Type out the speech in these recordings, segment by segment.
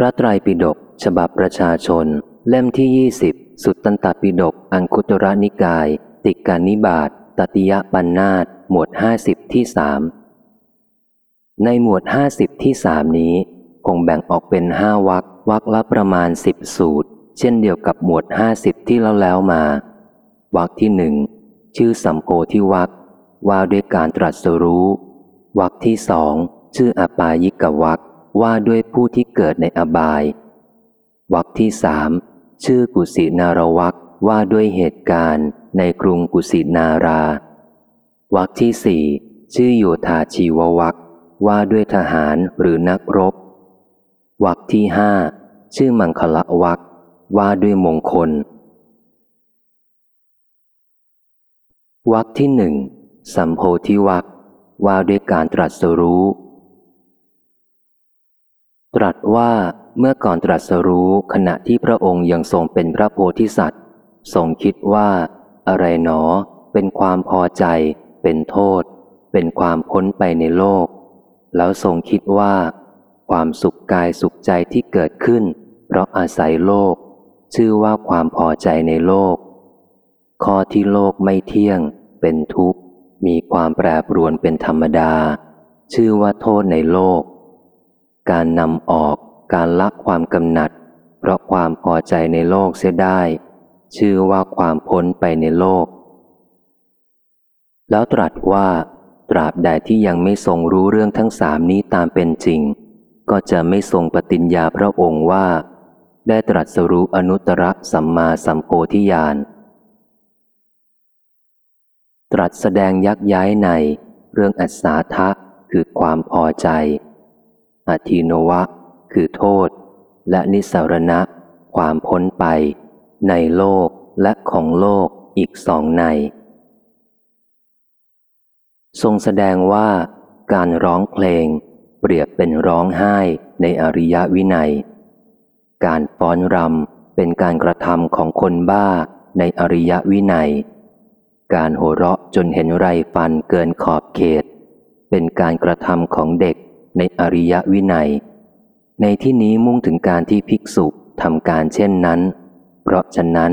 พระไตรปิฎกฉบับประชาชน เล่มที่ยี่สิบสุตตันตปิฎกอังคุตระนิกาย ติกานิบาตตติยปันนาตหมวดห้าสิบที่สามในหมวดห้าสิบที่สามนี้ คงแบ่งออกเป็นห้าวักวักละประมาณสิบสูตร เช่นเดียวกับหมวดห้าสิบที่เราแล้วมา วักที่หนึ่งชื่อสัมโพธิวักว่าด้วยการตรัสรู้วักที่สองชื่ออปายิกวัก ว่าด้วยผู้ที่เกิดในอบาย วักที่สามชื่อกุสินารวักว่าด้วยเหตุการณ์ในกรุงกุสินารา วักที่สี่ชื่อโยธาชีววักว่าด้วยทหารหรือนักรบ วักที่ห้าชื่อมังคละวักว่าด้วยมงคล วักที่หนึ่งสัมโพธิวักว่าด้วยการตรัสรู้ ตรัสว่าเมื่อก่อนตรัสรู้ขณะที่พระองค์ยังทรงเป็นพระโพธิสัตว์ทรงคิดว่า อะไรหนอ เป็นความพอใจ เป็นโทษ เป็นความพ้นไปในโลก แล้วทรงคิดว่า ความสุขกายสุขใจที่เกิดขึ้น เพราะอาศัยโลก ชื่อว่าความพอใจในโลก ข้อที่โลกไม่เที่ยง เป็นทุกข์ มีความแปรปรวนเป็นธรรมดา ชื่อว่าโทษในโลก การนำออกการละความกำหนัด เพราะความพอใจในโลกเสียได้ ชื่อว่าความพ้นไปในโลก แล้วตรัสว่า ตราบใดที่ยังไม่ทรงรู้เรื่องทั้งสามนี้ตามเป็นจริง ก็จะไม่ทรงปฏิญญาพระองค์ว่า ได้ตรัสรู้อนุตตรสัมมาสัมโพธิญาณตรัสแสดงยักย้ายในเรื่องอัศาทะคือความพอใจ อธินวะ คือโทษ และนิสรณะ ความพ้นไป ในโลกและของโลกอีกสองใน ทรงแสดงว่าการร้องเพลง เปรียบเป็นร้องไห้ในอริยวินัย การฟ้อนรำเป็นการกระทำของคนบ้าในอริยวินัย การโห่เราะจนเห็นไรฟันเกินขอบเขต เป็นการกระทำของเด็ก ในอริยวินัย ในที่นี้มุ่งถึงการที่ภิกษุทำการเช่นนั้น เพราะฉะนั้น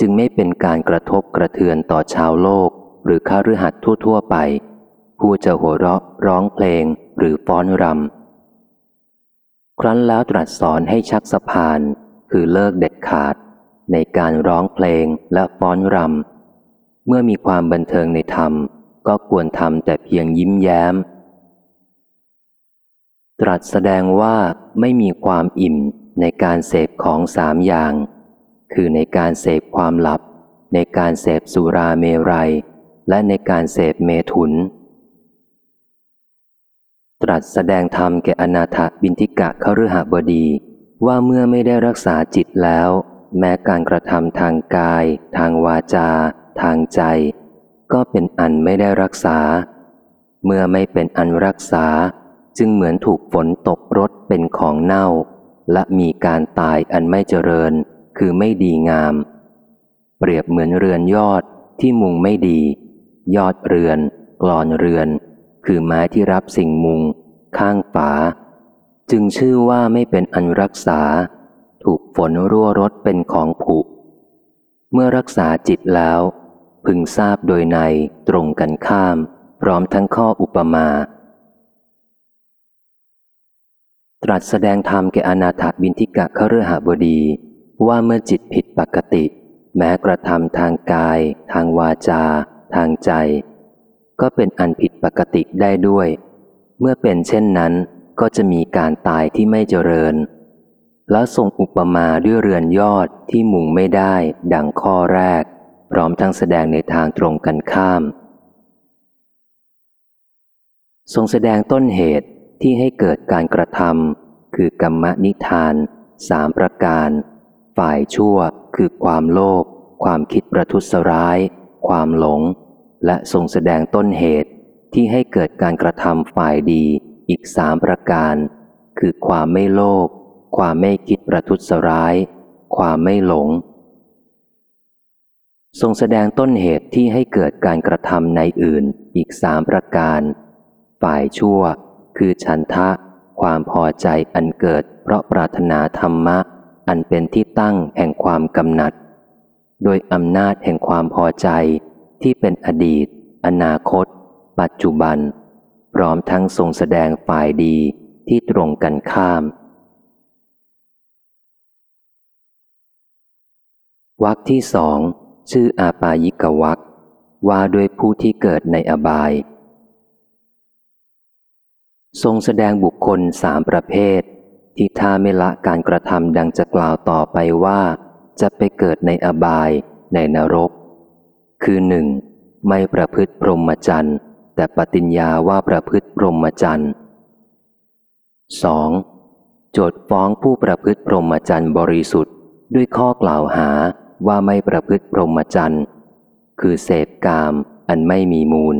จึงไม่เป็นการกระทบกระเทือนต่อชาวโลก หรือข้ารือหัดทั่ว ๆ ไป ผู้จะหัวเราะร้องเพลงหรือฟ้อนรำ ครั้นแล้วตรัสสอนให้ชักสะพานคือเลิกเด็ดขาด ในการร้องเพลงและฟ้อนรำ เมื่อมีความบันเทิงในธรรม ก็ควรทำแต่เพียงยิ้มแย้ม ตรัสแสดงว่าไม่มีความอิ่มในการเสพของสามอย่าง คือในการเสพความหลับ ในการเสพสุราเมรัย และในการเสพเมถุน ตรัสแสดงธรรมแก่อนาถบินทิกะขฤหบดี ว่าเมื่อไม่ได้รักษาจิตแล้ว แม้การกระทำทางกาย ทางวาจา ทางใจ ก็เป็นอันไม่ได้รักษา เมื่อไม่เป็นอันรักษา จึงเหมือนถูกฝนตกรถเป็นของเน่า และมีการตายอันไม่เจริญ คือไม่ดีงาม เปรียบเหมือนเรือนยอดที่มุงไม่ดี ยอดเรือนกรอนเรือน คือไม้ที่รับสิ่งมุง ข้างฝา จึงชื่อว่าไม่เป็นอันรักษา ถูกฝนรั่วรถเป็นของผุ เมื่อรักษาจิตแล้ว พึงทราบโดยในตรงกันข้าม พร้อมทั้งข้ออุปมา ตรัสแสดงธรรมแก่อนาถบินทิกะขฤหบดี ว่าเมื่อจิตผิดปกติ แม้กระทำทางกาย ทางวาจา ทางใจ ก็เป็นอันผิดปกติได้ด้วย เมื่อเป็นเช่นนั้นก็จะมีการตายที่ไม่เจริญ แล้วทรงอุปมาด้วยเรือนยอดที่มุงไม่ได้ ดังข้อแรก พร้อมทั้งแสดงในทางตรงกันข้าม ทรงแสดงต้นเหตุ ที่ให้เกิดการกระทำคือกรรมนิทานสามประการ ฝ่ายชั่วคือความโลภความคิดประทุษร้าย ความหลง และทรงแสดงต้นเหตุที่ให้เกิดการกระทำฝ่ายดีอีกสามประการ คือความไม่โลภความไม่คิดประทุษร้าย ความไม่หลง ทรงแสดงต้นเหตุที่ให้เกิดการกระทำในอื่นอีกสามประการ ฝ่ายชั่ว คือฉันทะ ความพอใจอันเกิด เพราะปรารถนาธรรมะ อันเป็นที่ตั้งแห่งความกำหนัด โดยอำนาจแห่งความพอใจที่เป็นอดีต อนาคต ปัจจุบัน พร้อมทั้งทรงแสดงฝ่ายดีที่ตรงกันข้ามวรรคที่สองชื่ออาปายิกวักว่าด้วยผู้ที่เกิดในอบาย ทรงแสดงบุคคลสามประเภท ที่ถ้าไม่ละการกระทำดังจะกล่าวต่อไปว่า จะไปเกิดในอบายในนรก คือหนึ่งไม่ประพฤติพรหมจรรย์แต่ปฏิญญาว่าประพฤติพรหมจรรย์สองโจทฟ้องผู้ประพฤติพรหมจรรย์บริสุทธิ์ ด้วยข้อกล่าวหาว่าไม่ประพฤติพรหมจรรย์คือเสพกามอันไม่มีมูล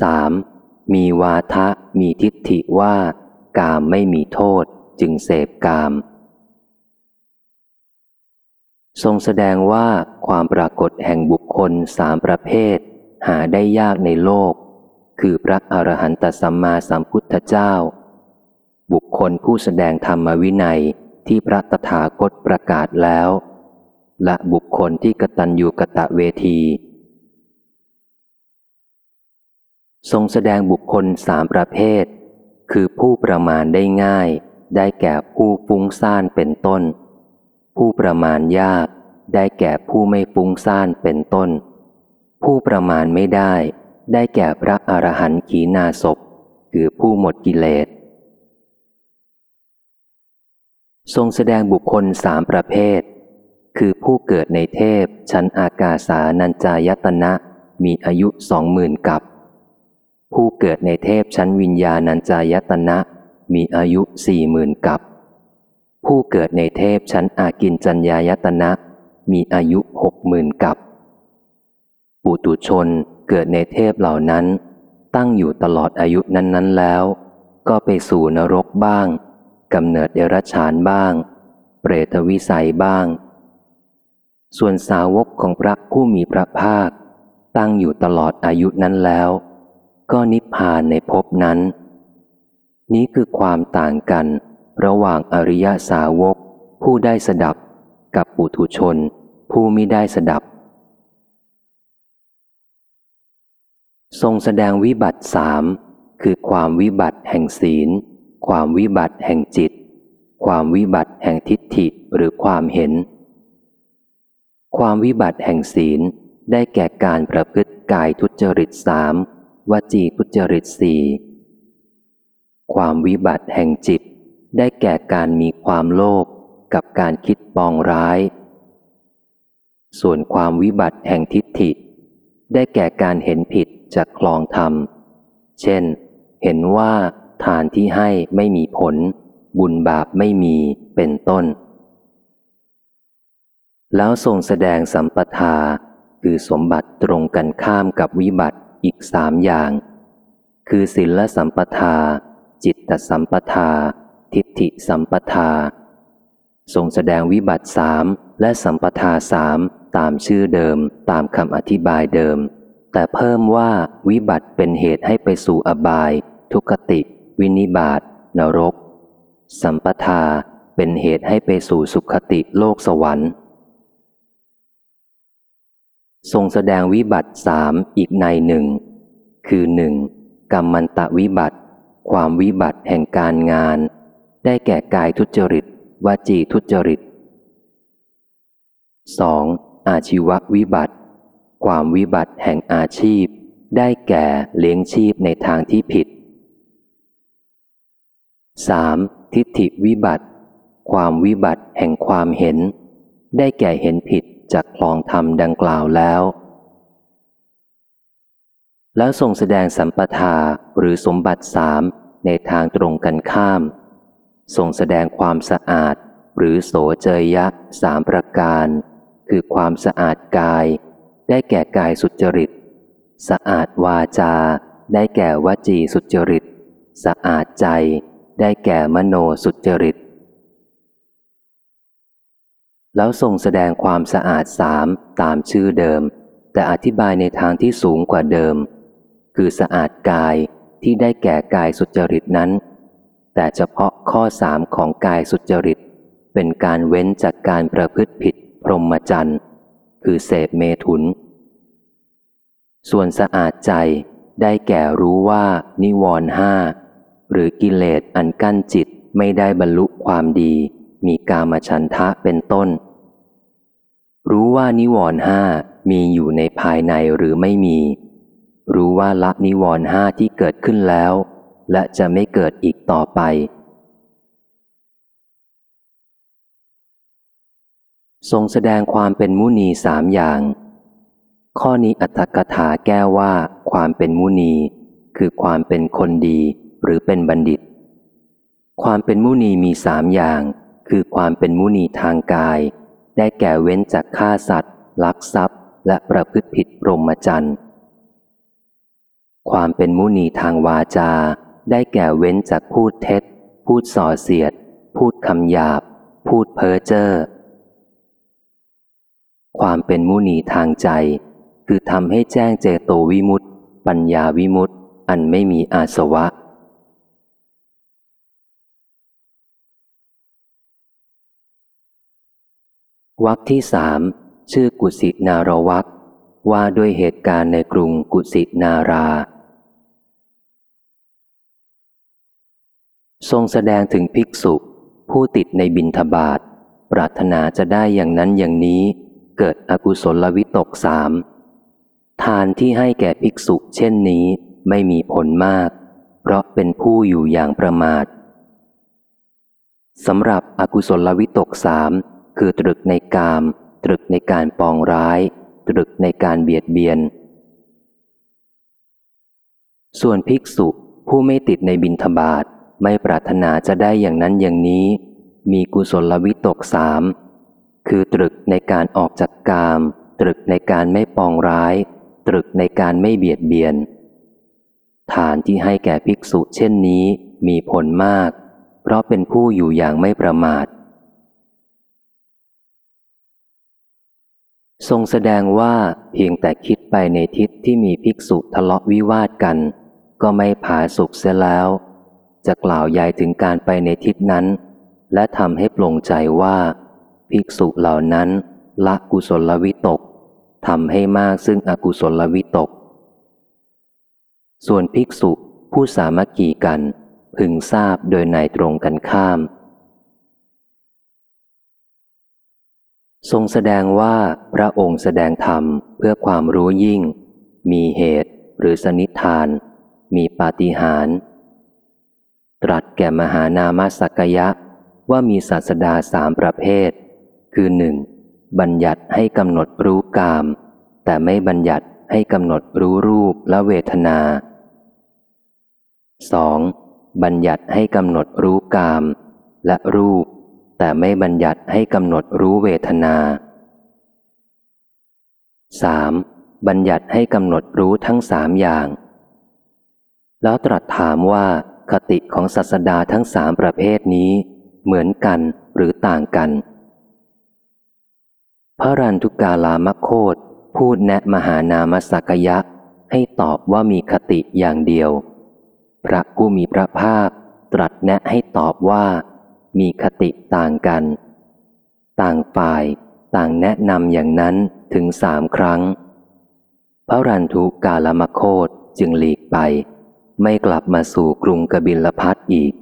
3. มีวาทะมีทิฏฐิว่ากามไม่มีโทษจึงเสพกาม ทรงแสดงว่าความปรากฏแห่งบุคคลสามประเภท หาได้ยากในโลก คือพระอรหันตสัมมาสัมพุทธเจ้า บุคคลผู้แสดงธรรมวินัยที่พระตถาคตประกาศแล้ว และบุคคลที่กตัญญูกะตะเวที ทรงแสดงบุคคลสามประเภท คือผู้ประมาณได้ง่าย ได้แก่ผู้ฟุ้งซ่านเป็นต้น ผู้ประมาณยาก ได้แก่ผู้ไม่ฟุ้งซ่านเป็นต้น ผู้ประมาณไม่ได้ ได้แก่พระอรหันต์ขีณาศพคือผู้หมดกิเลส ทรงแสดงบุคคลสามประเภท คือผู้เกิดในเทพชั้นอากาสานัญจายตนะมีอายุสองหมื่นกับ ผู้เกิดในเทพชั้นวิญญาณัญจายตนะ มีอายุสี่หมื่นกับ ผู้เกิดในเทพชั้นอากินจัญญายตนะ มีอายุหกหมื่นกับ ปุตุชนเกิดในเทพเหล่านั้น ตั้งอยู่ตลอดอายุนั้น ๆ แล้ว ก็ไปสู่นรกบ้างกำเนิดเดรัจฉานบ้าง เปรตวิสัยบ้าง ส่วนสาวกของพระผู้มีพระภาค ตั้งอยู่ตลอดอายุนั้นแล้ว ก็นิพพานในภพนั้น นี้คือความต่างกัน ระหว่างอริยสาวก ผู้ได้สดับกับปุถุชน ผู้มิได้สดับ ทรงแสดงวิบัติสามคือความวิบัติแห่งศีล ความวิบัติแห่งจิต ความวิบัติแห่งทิฏฐิหรือความเห็น ความวิบัติแห่งศีลได้แก่การประพฤติกายทุจริตสาม วจีทุจริตสี่ความวิบัติแห่งจิต ได้แก่การมีความโลภกับการคิดปองร้าย ส่วนความวิบัติแห่งทิฏฐิ ได้แก่การเห็นผิดจากคลองธรรม เช่น เห็นว่าทานที่ให้ไม่มีผล บุญบาปไม่มีเป็นต้น แล้วทรงแสดงสัมปทาคือสมบัติตรงกันข้ามกับวิบัติ อีกสามอย่าง คือศีลสัมปทา จิตตสัมปทา ทิฏฐิสัมปทา ทรงแสดงวิบัติสามและสัมปทาสามตามชื่อเดิมตามคำอธิบายเดิม แต่เพิ่มว่าวิบัติเป็นเหตุให้ไปสู่อบาย ทุกติ วินิบาตนรก สัมปทาเป็นเหตุให้ไปสู่สุขติโลกสวรรค์ ทรงแสดงวิบัติสามอีกในหนึ่ง คือหนึ่งกรรมันตะวิบัติ ความวิบัติแห่งการงาน ได้แก่กายทุจริตวาจีทุจริต 2. อาชีววิบัติ ความวิบัติแห่งอาชีพ ได้แก่เลี้ยงชีพในทางที่ผิด 3. ทิฏฐิวิบัติ ความวิบัติแห่งความเห็น ได้แก่เห็นผิด จากคลองธรรมดังกล่าวแล้ว แล้วทรงแสดงสัมปทาหรือสมบัติสามในทางตรงกันข้ามทรงแสดงความสะอาดหรือโสเจยยะสามประการ คือความสะอาดกาย ได้แก่กายสุจริต สะอาดวาจา ได้แก่วจีสุจริต สะอาดใจ ได้แก่มโนสุจริต แล้วทรงแสดงความสะอาดสามตามชื่อเดิม แต่อธิบายในทางที่สูงกว่าเดิม คือสะอาดกายที่ได้แก่กายสุจริตนั้น แต่เฉพาะข้อสามของกายสุจริต เป็นการเว้นจากการประพฤติผิดพรหมจรรย์คือเสพเมถุน ส่วนสะอาดใจได้แก่รู้ว่านิวรห้าหรือกิเลสอันกั้นจิตไม่ได้บรรลุความดี มีกามฉันทะเป็นต้น รู้ว่านิวรห้ามีอยู่ในภายในหรือไม่มี รู้ว่าละนิวรห้าที่เกิดขึ้นแล้ว และจะไม่เกิดอีกต่อไป ทรงแสดงความเป็นมุนีสามอย่าง ข้อนี้อัตถกถาแก้ว่าความเป็นมุนี คือความเป็นคนดีหรือเป็นบัณฑิตความเป็นมุนีมีสามอย่าง คือความเป็นมุนีทางกาย ได้แก่เว้นจากฆ่าสัตว์ ลักทรัพย์ และประพฤติผิดพรหมจรรย์ความเป็นมุนีทางวาจา ได้แก่เว้นจากพูดเท็จ พูดส่อเสียด พูดคำหยาบ พูดเพ้อเจ้อความเป็นมุนีทางใจ คือทำให้แจ้งเจโตวิมุตติปัญญาวิมุตติอันไม่มีอาสวะ วักที่สามชื่อกุสินารวักว่าด้วยเหตุการณ์ในกรุงกุสินารา ทรงแสดงถึงภิกษุ ผู้ติดในบินทบาท ปรารถนาจะได้อย่างนั้นอย่างนี้ เกิดอกุศลวิตกสามทานที่ให้แก่ภิกษุเช่นนี้ไม่มีผลมาก เพราะเป็นผู้อยู่อย่างประมาทสำหรับอกุศลวิตกสาม คือตรึกในกาม ตรึกในการปองร้าย ตรึกในการเบียดเบียน ส่วนภิกษุผู้ไม่ติดในบินทบาทไม่ปรารถนาจะได้อย่างนั้นอย่างนี้ มีกุศลวิตกสามคือตรึกในการออกจากกาม ตรึกในการไม่ปองร้าย ตรึกในการไม่เบียดเบียน ฐานที่ให้แก่ภิกษุเช่นนี้มีผลมาก เพราะเป็นผู้อยู่อย่างไม่ประมาท ทรงแสดงว่าเพียงแต่คิดไปในทิศที่มีภิกษุทะเลาะวิวาทกัน ก็ไม่ผาสุกเสียแล้ว จะกล่าวยายถึงการไปในทิศนั้น และทำให้ปลงใจว่า ภิกษุเหล่านั้น ละกุศลวิตกทำให้มากซึ่งอกุศลวิตก ส่วนภิกษุผู้สามัคคีกัน พึงทราบโดยในตรงกันข้าม ทรงแสดงว่าพระองค์แสดงธรรมเพื่อความรู้ยิ่ง มีเหตุหรือสนิทาน มีปาฏิหาริย์ตรัสแก่มหานามสักยะว่ามีศาสดาสามประเภท คือหนึ่งบัญญัติให้กำหนดรู้กาม แต่ไม่บัญญัติให้กำหนดรู้รูปและเวทนา 2. บัญญัติให้กำหนดรู้กาม และรูป แต่ไม่บัญญัติให้กำหนดรู้เวทนา 3. บัญญัติให้กำหนดรู้ทั้งสามอย่าง แล้วตรัสถามว่าคติของศาสดาทั้งสามประเภทนี้ เหมือนกันหรือต่างกัน พระรันทุกกาลามโคตพูดแนะมหานามสักยะ ให้ตอบว่ามีคติอย่างเดียว พระผู้มีพระภาคตรัสแนะให้ตอบว่า มีคติต่างกัน ต่างฝ่ายต่างแนะนำอย่างนั้นถึงสามครั้ง พระรันทุกาลมโคตจึงหลีกไป ไม่กลับมาสู่กรุงกบิลพัทอีก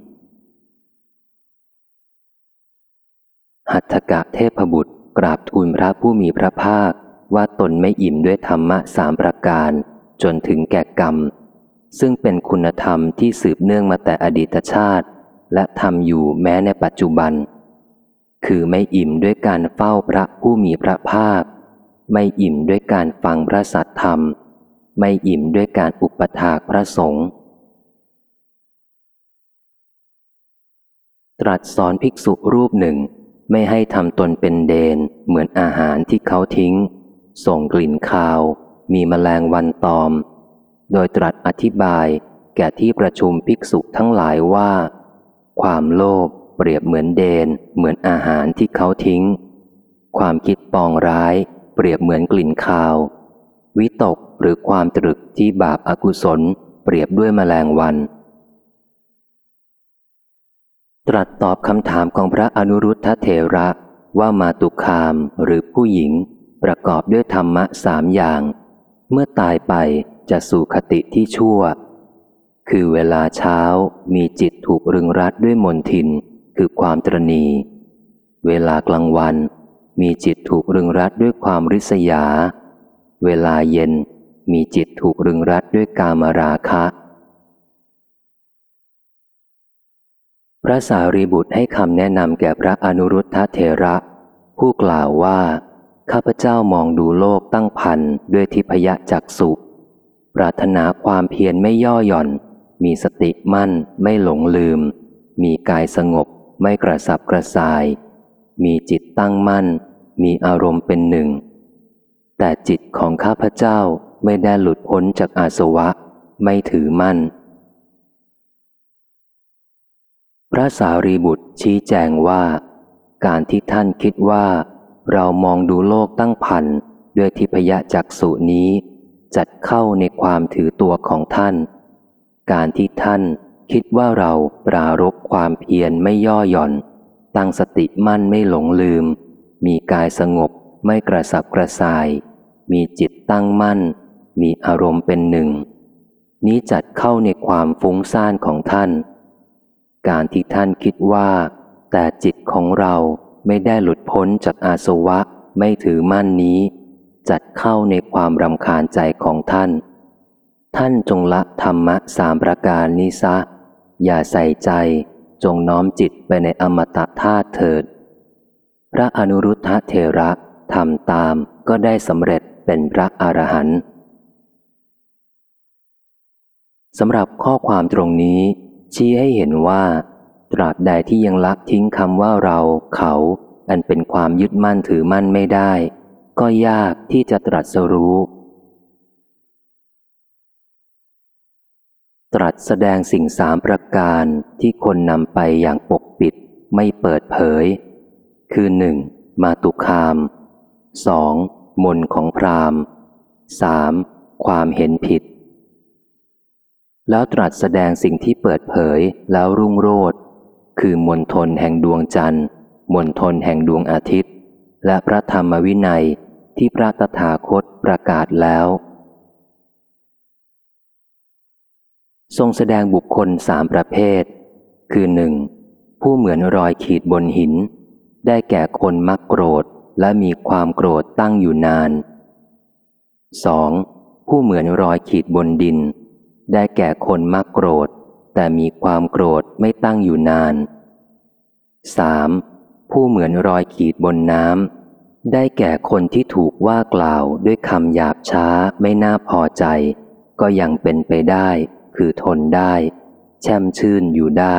หัตถกะเทพบุตรกราบทูลพระผู้มีพระภาคว่าตนไม่อิ่มด้วยธรรมะสามประการ จนถึงแก่กรรม ซึ่งเป็นคุณธรรมที่สืบเนื่องมาแต่อดีตชาติ และทำอยู่แม้ในปัจจุบัน คือไม่อิ่มด้วยการเฝ้าพระผู้มีพระภาค ไม่อิ่มด้วยการฟังพระสัทธรรม ไม่อิ่มด้วยการอุปถากพระสงฆ์ตรัสสอนภิกษุรูปหนึ่ง ไม่ให้ทำตนเป็นเดน เหมือนอาหารที่เขาทิ้ง ส่งกลิ่นคาว มีแมลงวันตอม โดยตรัสอธิบายแก่ที่ประชุมภิกษุทั้งหลายว่า ความโลภเปรียบเหมือนเดน เหมือนอาหารที่เขาทิ้ง ความคิดปองร้าย เปรียบเหมือนกลิ่นคาว วิตกหรือความตรึกที่บาปอากุศล เปรียบด้วยแมลงวัน ตรัสตอบคำถามของพระอนุรุทธเถระว่ามาตุคามหรือผู้หญิง ประกอบด้วยธรรมะสามอย่าง เมื่อตายไปจะสู่คติที่ชั่ว คือเวลาเช้ามีจิตถูกรึงรัดด้วยมนทิน คือความตรณี เวลากลางวัน มีจิตถูกรึงรัดด้วยความริษยา เวลาเย็นมีจิตถูกรึงรัดด้วยกามราคะ พระสารีบุตรให้คำแนะนำแก่พระอนุรุทธเถระ ผู้กล่าวว่า ข้าพเจ้ามองดูโลกตั้งพันด้วยทิพยจักสุปรารถนาความเพียรไม่ย่อหย่อน มีสติมั่นไม่หลงลืม มีกายสงบไม่กระสับกระส่าย มีจิตตั้งมั่น มีอารมณ์เป็นหนึ่ง แต่จิตของข้าพเจ้าไม่ได้หลุดพ้นจากอาสวะ ไม่ถือมั่น พระสารีบุตรชี้แจงว่า การที่ท่านคิดว่า เรามองดูโลกตั้งพันด้วยทิพยจักษุนี้ จัดเข้าในความถือตัวของท่าน การที่ท่านคิดว่าเราปรารบความเพียรไม่ย่อหย่อน ตั้งสติมั่นไม่หลงลืม มีกายสงบไม่กระสับกระส่าย มีจิตตั้งมั่น มีอารมณ์เป็นหนึ่ง นี้จัดเข้าในความฟุ้งซ่านของท่าน การที่ท่านคิดว่า แต่จิตของเราไม่ได้หลุดพ้นจากอาสวะไม่ถือมั่นนี้ จัดเข้าในความรำคาญใจของท่าน ท่านจงละธรรมะสามประการนี้ซะ อย่าใส่ใจ จงน้อมจิตไปในอมตะธาตุเถิด พระอนุรุทธะเถระทำตามก็ได้สำเร็จเป็นพระอรหันต์สำหรับข้อความตรงนี้ ชี้ให้เห็นว่า ตราบใดที่ยังละทิ้งคำว่าเราเขา อันเป็นความยึดมั่นถือมั่นไม่ได้ ก็ยากที่จะตรัสรู้ ตรัสแสดงสิ่งสามประการที่คนนำไปอย่างปกปิด ไม่เปิดเผย คือหนึ่งมาตุคามสองมนของพราหมณ์สามความเห็นผิด แล้วตรัสแสดงสิ่งที่เปิดเผยแล้วรุ่งโรดคือมนทนแห่งดวงจันทร์มนทนแห่งดวงอาทิตย์ และพระธรรมวินัยที่พระตถาคตประกาศแล้ว ทรงแสดงบุคคลสามประเภท คือหนึ่งผู้เหมือนรอยขีดบนหิน ได้แก่คนมักโกรธและมีความโกรธตั้งอยู่นาน 2. ผู้เหมือนรอยขีดบนดิน ได้แก่คนมักโกรธ แต่มีความโกรธไม่ตั้งอยู่นาน 3. ผู้เหมือนรอยขีดบนน้ำได้แก่คนที่ถูกว่ากล่าวด้วยคำหยาบช้าไม่น่าพอใจ ก็ยังเป็นไปได้ คือทนได้ แช่มชื่นอยู่ได้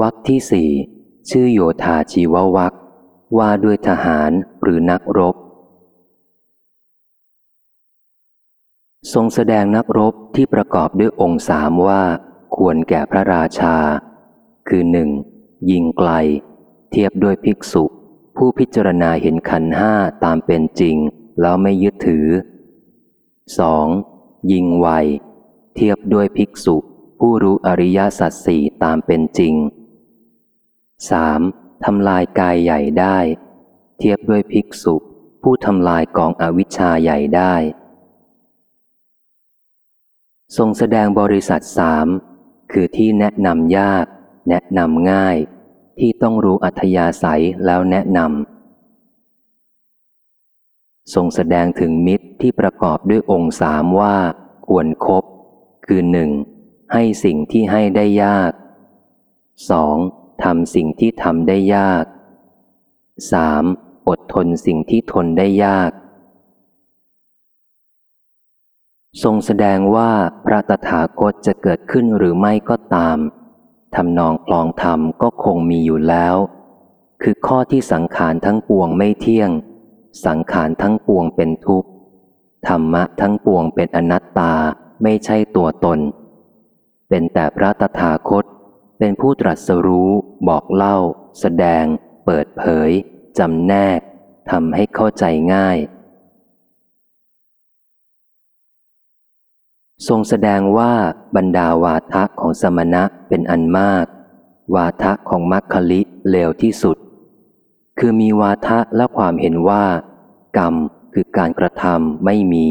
วักที่สี่ชื่อโยธาชีววักว่าด้วยทหารหรือนักรบ ทรงแสดงนักรบที่ประกอบด้วยองค์สามว่า ควรแก่พระราชา คือหนึ่งยิงไกล เทียบด้วยภิกษุ ผู้พิจารณาเห็นขันห้าตามเป็นจริง แล้วไม่ยึดถือ 2. ยิงไว เทียบด้วยภิกษุผู้รู้อริยสัจสี่ตามเป็นจริง 3. ทำลายกายใหญ่ได้ เทียบด้วยภิกษุผู้ทำลายกองอวิชชาใหญ่ได้ ทรงแสดงบริษัทสามคือที่แนะนำยาก แนะนำง่าย ที่ต้องรู้อัธยาศัยแล้วแนะนำ ทรงแสดงถึงมิตรที่ประกอบด้วยองค์สามว่า ควรครบคือหนึ่งให้สิ่งที่ให้ได้ยาก 2. ทำสิ่งที่ทำได้ยาก 3. อดทนสิ่งที่ทนได้ยาก ทรงแสดงว่าพระตถาคตจะเกิดขึ้นหรือไม่ก็ตามทำนองคลองธรรมก็คงมีอยู่แล้ว คือข้อที่สังขารทั้งปวงไม่เที่ยง สังขารทั้งปวงเป็นทุกข์ ธรรมะทั้งปวงเป็นอนัตตาไม่ใช่ตัวตน เป็นแต่พระตถาคต เป็นผู้ตรัสรู้ บอกเล่า แสดง เปิดเผยจำแนกทำให้เข้าใจง่าย ทรงแสดงว่าบรรดาวาทะของสมณะเป็นอันมาก วาทะของมัคคลิเลวที่สุด คือมีวาทะและความเห็นว่า กรรมคือการกระทำไม่มี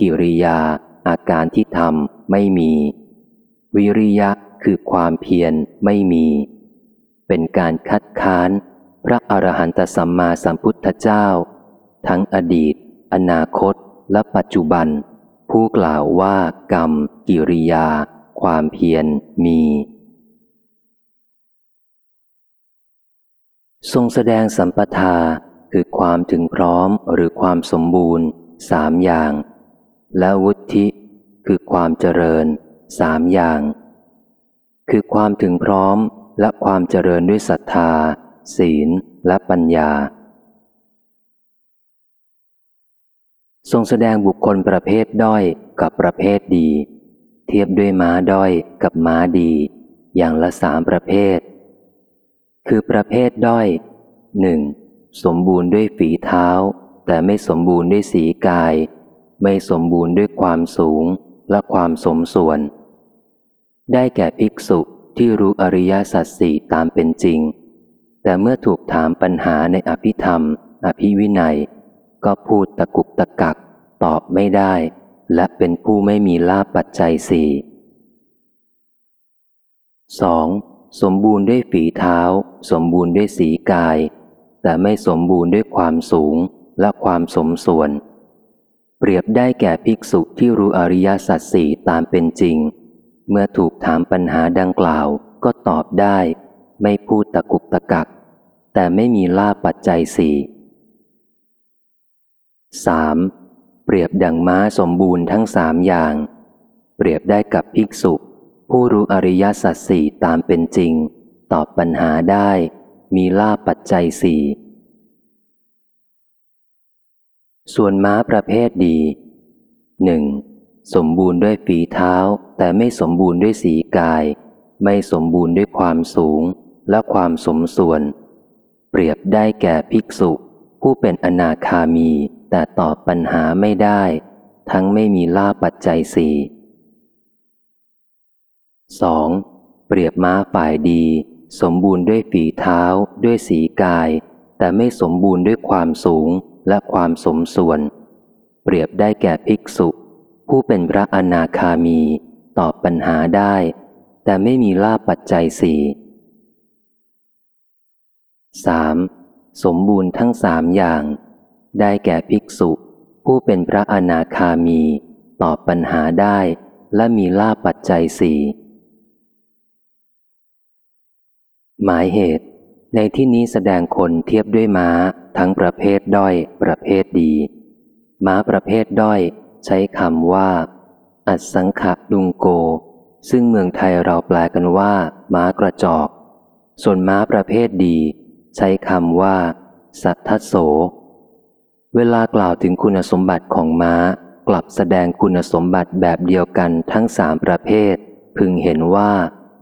กิริยา อาการที่ทำไม่มี วิริยะคือความเพียรไม่มี เป็นการคัดค้าน พระอรหันตสัมมาสัมพุทธเจ้า ทั้งอดีต อนาคต และปัจจุบัน ผู้กล่าวว่ากรรม กิริยา ความเพียรมี ทรงแสดงสัมปทาคือความถึงพร้อมหรือความสมบูรณ์สามอย่าง และวุฒิคือความเจริญสามอย่าง คือความถึงพร้อมและความเจริญด้วยศรัทธา ศีลและปัญญา ทรงแสดงบุคคลประเภทด้อยกับประเภทดี เทียบด้วยม้าด้อยกับม้าดี อย่างละสามประเภท คือประเภทด้อยหนึ่งสมบูรณ์ด้วยฝีเท้า แต่ไม่สมบูรณ์ด้วยสีกาย ไม่สมบูรณ์ด้วยความสูงและความสมส่วน ได้แก่ภิกษุที่รู้อริยสัจสี่ตามเป็นจริง แต่เมื่อถูกถามปัญหาในอภิธรรม อภิวินัย ก็พูดตะกุกตะกัก ตอบไม่ได้ และเป็นผู้ไม่มีลาภปัจจัยสี่สอง สมบูรณ์ด้วยฝีเท้า สมบูรณ์ด้วยสีกาย แต่ไม่สมบูรณ์ด้วยความสูงและความสมส่วน เปรียบได้แก่ภิกษุที่รู้อริยสัจสี่ตามเป็นจริง เมื่อถูกถามปัญหาดังกล่าวก็ตอบได้ ไม่พูดตะกุกตะกัก แต่ไม่มีลาปัจจัยสี่สามเปรียบดังม้าสมบูรณ์ทั้งสามอย่าง เปรียบได้กับภิกษุ ผู้รู้อริยสัจสี่ตามเป็นจริง ตอบปัญหาได้มีลาปัจจัยสี่ส่วนม้าประเภทดีหนึ่งสมบูรณ์ด้วยฝีเท้า แต่ไม่สมบูรณ์ด้วยสีกาย ไม่สมบูรณ์ด้วยความสูงและความสมส่วน เปรียบได้แก่ภิกษุ ผู้เป็นอนาคามีแต่ตอบปัญหาไม่ได้ ทั้งไม่มีลาปัจจัยสี่ สองเปรียบม้าฝ่ายดี สมบูรณ์ด้วยฝีเท้า ด้วยสีกาย แต่ไม่สมบูรณ์ด้วยความสูงและความสมส่วน เปรียบได้แก่ภิกษุ ผู้เป็นพระอนาคามี ตอบปัญหาได้ แต่ไม่มีลาปัจจัยสี่สามสมบูรณ์ทั้งสามอย่าง ได้แก่ภิกษุ ผู้เป็นพระอนาคามี ตอบปัญหาได้ และมีลาปัจจัยสี่ หมายเหตุ ในที่นี้แสดงคนเทียบด้วยม้า ทั้งประเภทด้อย ประเภทดี ม้าประเภทด้อย ใช้คำว่า อัสังขะดุงโก ซึ่งเมืองไทยเราแปลกันว่า ม้ากระจอก ส่วนม้าประเภทดี ใช้คำว่า สัทธโส เวลากล่าวถึงคุณสมบัติของม้า กลับแสดงคุณสมบัติแบบเดียวกันทั้งสามประเภท พึงเห็นว่า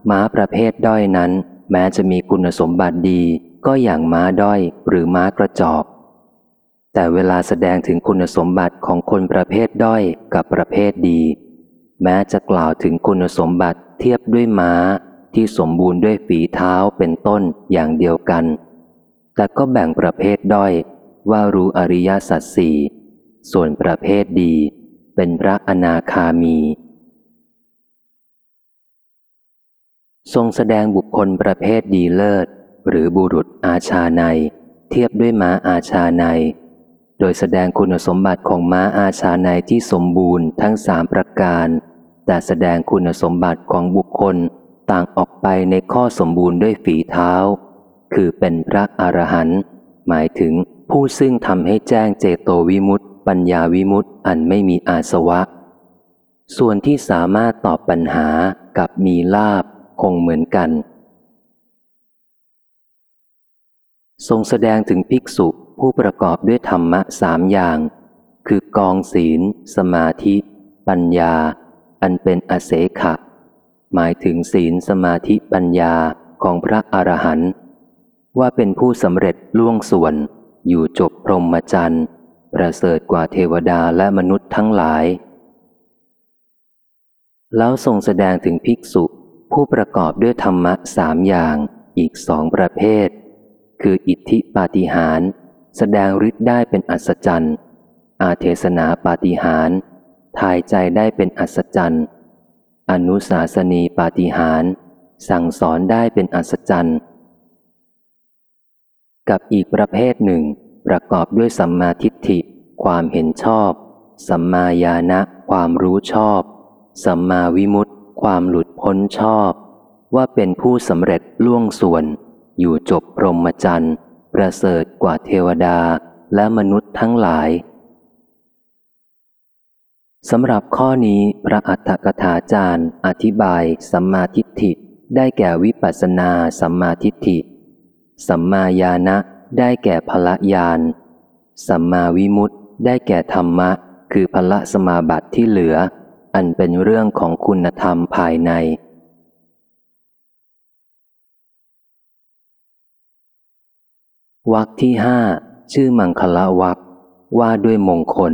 ม้าประเภทด้อยนั้น แม้จะมีคุณสมบัติดีก็อย่างม้าด้อยหรือม้ากระจอกแต่เวลาแสดงถึงคุณสมบัติของคนประเภทด้อยกับประเภทดี แม้จะกล่าวถึงคุณสมบัติเทียบด้วยม้าที่สมบูรณ์ด้วยฝีเท้าเป็นต้นอย่างเดียวกัน แต่ก็แบ่งประเภทด้อยว่ารู้อริยสัจสี่ส่วนประเภทดี เป็นพระอนาคามี ทรงแสดงบุคคลประเภทดีเลิศ หรือบุรุษอาชาในเทียบด้วยม้าอาชาใน โดยแสดงคุณสมบัติของม้าอาชาในที่สมบูรณ์ทั้งสามประการ แต่แสดงคุณสมบัติของบุคคลต่างออกไปในข้อสมบูรณ์ด้วยฝีเท้า คือเป็นพระอรหันต์หมายถึงผู้ซึ่งทำให้แจ้งเจโตวิมุตติ ปัญญาวิมุตติอันไม่มีอาสวะ ส่วนที่สามารถตอบปัญหากับมีลาบ คงเหมือนกัน ทรงแสดงถึงภิกษุผู้ประกอบด้วยธรรมะสามอย่าง คือกองศีล สมาธิ ปัญญา อันเป็นอเสขะ หมายถึงศีลสมาธิปัญญาของพระอรหันต์ว่าเป็นผู้สำเร็จล่วงส่วน อยู่จบพรหมจรรย์ประเสริฐกว่าเทวดาและมนุษย์ทั้งหลาย แล้วทรงแสดงถึงภิกษุ ผู้ประกอบด้วยธรรมะสามอย่างอีกสองประเภท คืออิทธิปาฏิหาร แสดงฤทธิ์ได้เป็นอัศจรรย์ อาเทศนาปาฏิหาริย์ทายใจได้เป็นอัศจรรย์ อนุสาสนีปาฏิหาร สั่งสอนได้เป็นอัศจรรย์ กับอีกประเภทหนึ่ง ประกอบด้วยสัมมาทิฏฐิ ความเห็นชอบ สัมมาญาณะ ความรู้ชอบ สัมมาวิมุตติ ความหลุดพ้นชอบ ว่าเป็นผู้สำเร็จล่วงส่วน อยู่จบพรหมจรรย์ ประเสริฐกว่าเทวดาและมนุษย์ทั้งหลายสำหรับข้อนี้พระอัฏฐกถาจารย์ อธิบายสัมมาทิฏฐิได้แก่วิปัสสนาสัมมาทิฏฐิ สัมมาญาณะได้แก่พละญาณ สัมมาวิมุตติได้แก่ธรรมะ คือพละสมาบัติที่เหลือ อันเป็นเรื่องของคุณธรรมภายในวรรคที่ห้าชื่อมังคละวรรคว่าด้วยมงคล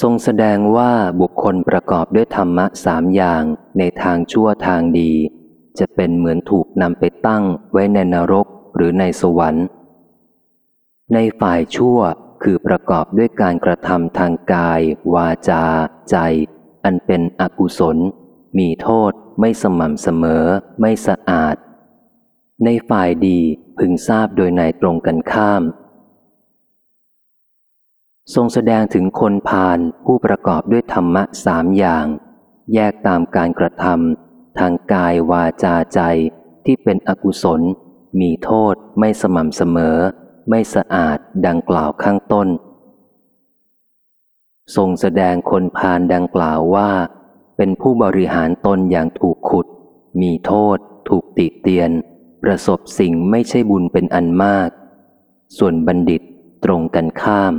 ทรงแสดงว่าบุคคลประกอบด้วยธรรมะสามอย่างในทางชั่วทางดี จะเป็นเหมือนถูกนำไปตั้งไว้ในนรกหรือในสวรรค์ ในฝ่ายชั่ว คือประกอบด้วยการกระทำทางกาย วาจา ใจ อันเป็นอกุศล มีโทษ ไม่สม่ำเสมอ ไม่สะอาด ในฝ่ายดีพึงทราบโดยในตรงกันข้าม ทรงแสดงถึงคนพาลผู้ประกอบด้วยธรรมะสามอย่าง แยกตามการกระทำทางกายวาจาใจที่เป็นอกุศล มีโทษ ไม่สม่ำเสมอ ไม่สะอาดดังกล่าวข้างต้น ทรงแสดงคนพาลดังกล่าวว่า เป็นผู้บริหารตนอย่างถูกขุด มีโทษ ถูกติเตียน ประสบสิ่งไม่ใช่บุญเป็นอันมาก ส่วนบัณฑิตตรงกันข้าม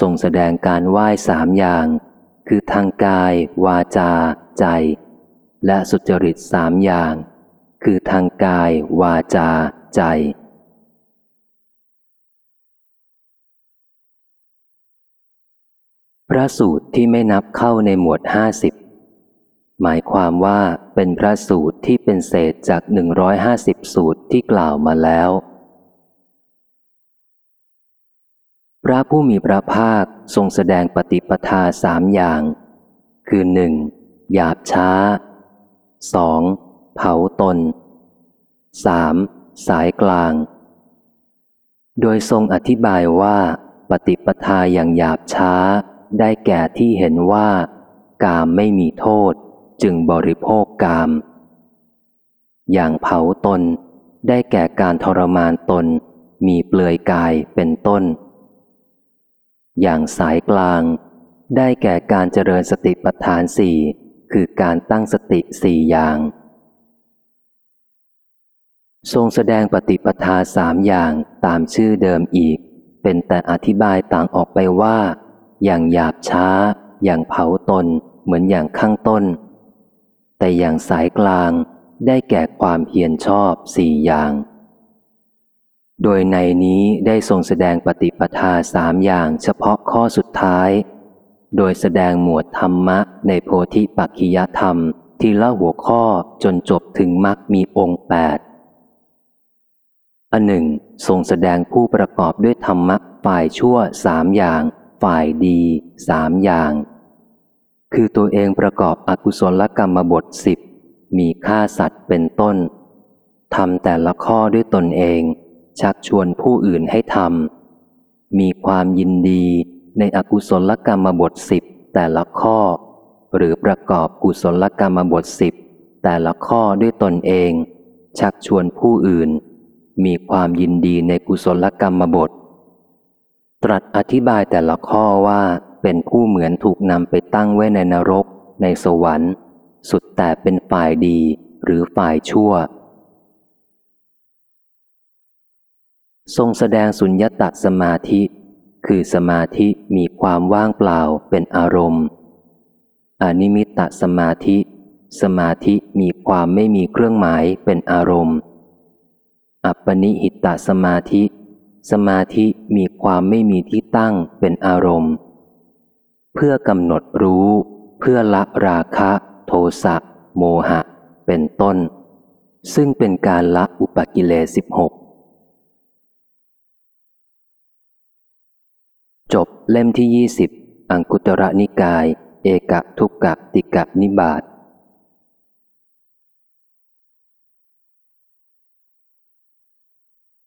ทรงแสดงการไหว้สามอย่าง คือทางกาย วาจา ใจ และสุจริตสามอย่าง คือทางกาย วาจา ใจพระสูตรที่ไม่นับเข้าในหมวดห้าสิบหมายความว่าเป็นพระสูตรที่เป็นเศษจากหนึ่งร้อยห้าสิบสูตรที่กล่าวมาแล้ว พระผู้มีพระภาคทรงแสดงปฏิปทาสามอย่าง คือหนึ่งหยาบช้าสองเผาตนสาม สายกลาง โดยทรงอธิบายว่า ปฏิปทาอย่างหยาบช้า ได้แก่ที่เห็นว่า กามไม่มีโทษ จึงบริโภคกาม อย่างเผาตน ได้แก่การทรมานตน มีเปลือยกายเป็นต้น อย่างสายกลาง ได้แก่การเจริญสติปัฏฐานสี่คือการตั้งสติสี่อย่าง ทรงแสดงปฏิปทาสามอย่างตามชื่อเดิมอีก เป็นแต่อธิบายต่างออกไปว่า อย่างหยาบช้า อย่างเผาตนเหมือนอย่างข้างต้น แต่อย่างสายกลางได้แก่ความเพียรชอบสี่อย่าง โดยในนี้ได้ทรงแสดงปฏิปทาสามอย่างเฉพาะข้อสุดท้าย โดยแสดงหมวดธรรมะในโพธิปักขิยธรรม ที่เล่าหัวข้อจนจบถึงมรรคมีองค์แปด อันหนึ่งทรงแสดงผู้ประกอบด้วยธรรมะฝ่ายชั่วสามอย่าง ฝ่ายดีสามอย่าง คือตัวเองประกอบอกุศลกรรมบทสิบมีฆ่าสัตว์เป็นต้นทำแต่ละข้อด้วยตนเอง ชักชวนผู้อื่นให้ทำมีความยินดีในอกุศลกรรมบทสิบแต่ละข้อ หรือประกอบกุศลกรรมบทสิบแต่ละข้อด้วยตนเอง ชักชวนผู้อื่น มีความยินดีในกุศลกรรมบท ตรัสอธิบายแต่ละข้อว่าเป็นผู้เหมือนถูกนำไปตั้งไว้ในนรก ในสวรรค์ สุดแต่เป็นฝ่ายดีหรือฝ่ายชั่ว ทรงแสดงสุญญตสมาธิ คือสมาธิมีความว่างเปล่าเป็นอารมณ์ อนิมิตตสมาธิ สมาธิมีความไม่มีเครื่องหมายเป็นอารมณ์ อัปปนิหิตตสมาธิ สมาธิมีความไม่มีที่ตั้งเป็นอารมณ์ เพื่อกำหนดรู้ เพื่อละราคะ โทสะโมหะ เป็นต้น ซึ่งเป็นการละอุปกิเลสิบหกจบเล่มที่ยี่สิบอังคุตระนิกาย เอกทุกกะติกะนิบาต